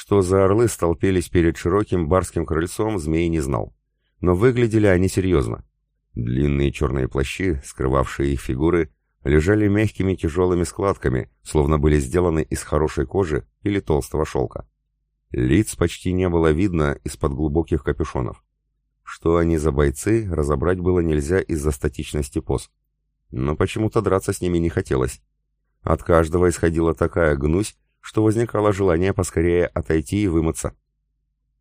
Что за орлы столпились перед широким барским крыльцом, змей не знал. Но выглядели они серьезно. Длинные черные плащи, скрывавшие их фигуры, лежали мягкими тяжелыми складками, словно были сделаны из хорошей кожи или толстого шелка. Лиц почти не было видно из-под глубоких капюшонов. Что они за бойцы, разобрать было нельзя из-за статичности поз. Но почему-то драться с ними не хотелось. От каждого исходила такая гнусь, что возникало желание поскорее отойти и вымыться.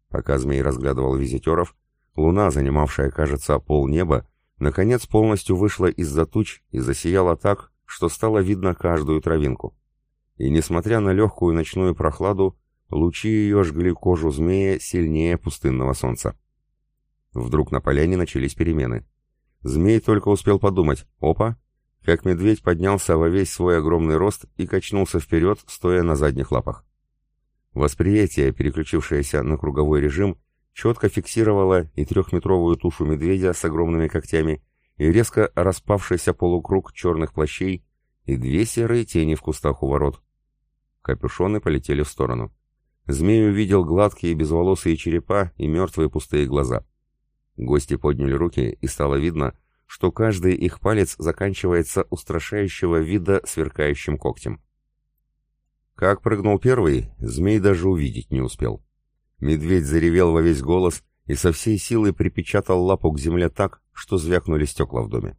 Пока змей разглядывал визитеров, луна, занимавшая, кажется, полнеба, наконец полностью вышла из-за туч и засияла так, что стало видно каждую травинку. И несмотря на легкую ночную прохладу, лучи ее жгли кожу змея сильнее пустынного солнца. Вдруг на поляне начались перемены. Змей только успел подумать «Опа!», как медведь поднялся во весь свой огромный рост и качнулся вперед, стоя на задних лапах. Восприятие, переключившееся на круговой режим, четко фиксировало и трехметровую тушу медведя с огромными когтями, и резко распавшийся полукруг черных плащей, и две серые тени в кустах у ворот. Капюшоны полетели в сторону. Змей увидел гладкие безволосые черепа и мертвые пустые глаза. Гости подняли руки, и стало видно, что каждый их палец заканчивается устрашающего вида сверкающим когтем. Как прыгнул первый, змей даже увидеть не успел. Медведь заревел во весь голос и со всей силы припечатал лапу к земле так, что звякнули стекла в доме.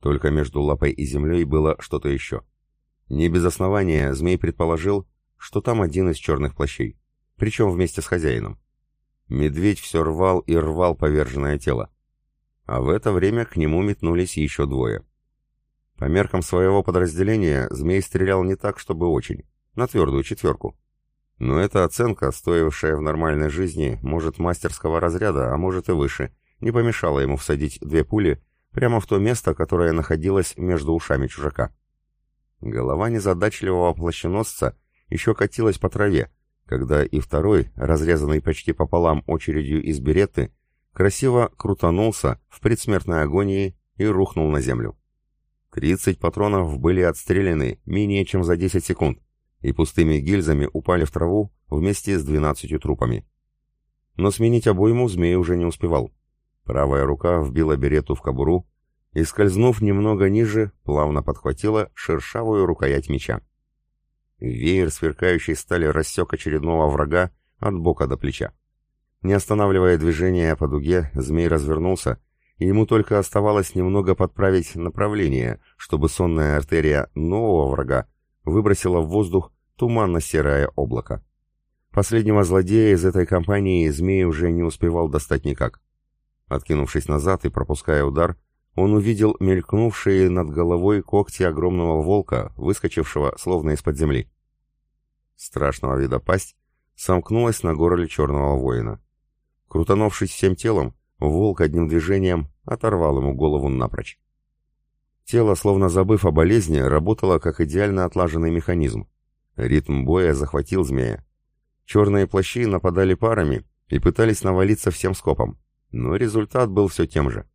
Только между лапой и землей было что-то еще. Не без основания змей предположил, что там один из черных плащей, причем вместе с хозяином. Медведь все рвал и рвал поверженное тело. А в это время к нему метнулись еще двое. По меркам своего подразделения, змей стрелял не так, чтобы очень, на твердую четверку. Но эта оценка, стоившая в нормальной жизни, может мастерского разряда, а может и выше, не помешала ему всадить две пули прямо в то место, которое находилось между ушами чужака. Голова незадачливого плащеносца еще катилась по траве, когда и второй, разрезанный почти пополам очередью из береты, красиво крутанулся в предсмертной агонии и рухнул на землю. 30 патронов были отстреляны менее чем за 10 секунд и пустыми гильзами упали в траву вместе с 12 трупами. Но сменить обойму змей уже не успевал. Правая рука вбила берету в кобуру и, скользнув немного ниже, плавно подхватила шершавую рукоять меча. Веер сверкающей стали рассек очередного врага от бока до плеча. Не останавливая движение по дуге, змей развернулся, и ему только оставалось немного подправить направление, чтобы сонная артерия нового врага выбросила в воздух туманно-серое облако. Последнего злодея из этой компании змей уже не успевал достать никак. Откинувшись назад и пропуская удар, он увидел мелькнувшие над головой когти огромного волка, выскочившего словно из-под земли. Страшного вида пасть сомкнулась на горле черного воина. Крутанувшись всем телом, волк одним движением оторвал ему голову напрочь. Тело, словно забыв о болезни, работало как идеально отлаженный механизм. Ритм боя захватил змея. Черные плащи нападали парами и пытались навалиться всем скопом, но результат был все тем же.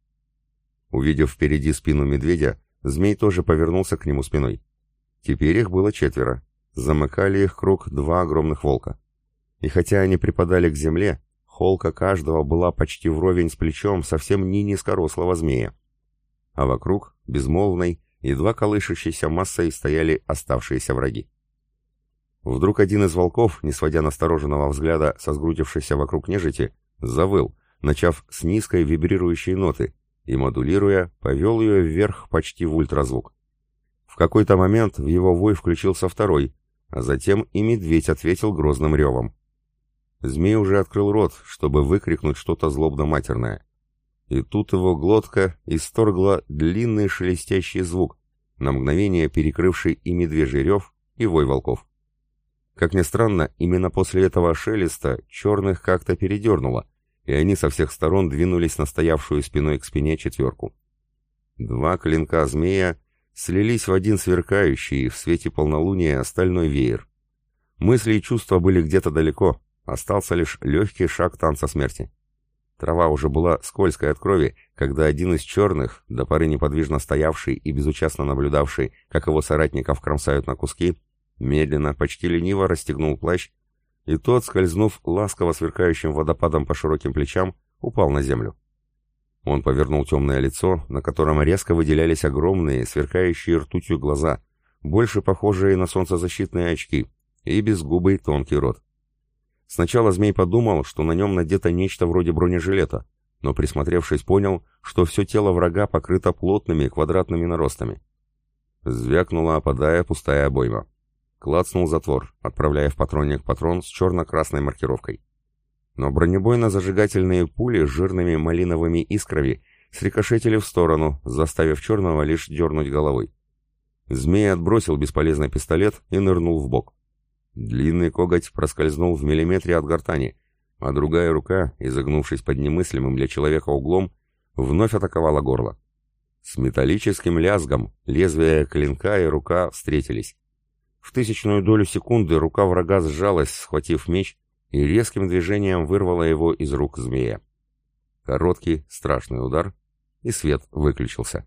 Увидев впереди спину медведя, змей тоже повернулся к нему спиной. Теперь их было четверо. Замыкали их круг два огромных волка. И хотя они припадали к земле, Холка каждого была почти вровень с плечом совсем не низкорослого змея. А вокруг, безмолвной, едва колышущейся массой стояли оставшиеся враги. Вдруг один из волков, не сводя настороженного взгляда со сгрудившейся вокруг нежити, завыл, начав с низкой вибрирующей ноты, и, модулируя, повел ее вверх почти в ультразвук. В какой-то момент в его вой включился второй, а затем и медведь ответил грозным ревом. Змей уже открыл рот, чтобы выкрикнуть что-то злобно-матерное. И тут его глотка исторгла длинный шелестящий звук, на мгновение перекрывший и медвежий рев, и вой волков. Как ни странно, именно после этого шелеста черных как-то передернуло, и они со всех сторон двинулись на стоявшую спиной к спине четверку. Два клинка змея слились в один сверкающий в свете полнолуния стальной веер. Мысли и чувства были где-то далеко, Остался лишь легкий шаг танца смерти. Трава уже была скользкой от крови, когда один из черных, до поры неподвижно стоявший и безучастно наблюдавший, как его соратников кромсают на куски, медленно, почти лениво расстегнул плащ, и тот, скользнув ласково сверкающим водопадом по широким плечам, упал на землю. Он повернул темное лицо, на котором резко выделялись огромные, сверкающие ртутью глаза, больше похожие на солнцезащитные очки, и безгубый тонкий рот. Сначала змей подумал, что на нем надето нечто вроде бронежилета, но присмотревшись понял, что все тело врага покрыто плотными квадратными наростами. Звякнула, опадая пустая обойма. Клацнул затвор, отправляя в патронник патрон с черно-красной маркировкой. Но бронебойно-зажигательные пули с жирными малиновыми искрами срикошетили в сторону, заставив черного лишь дернуть головой. Змей отбросил бесполезный пистолет и нырнул в бок. Длинный коготь проскользнул в миллиметре от гортани, а другая рука, изогнувшись под немыслимым для человека углом, вновь атаковала горло. С металлическим лязгом лезвие клинка и рука встретились. В тысячную долю секунды рука врага сжалась, схватив меч, и резким движением вырвала его из рук змея. Короткий, страшный удар, и свет выключился.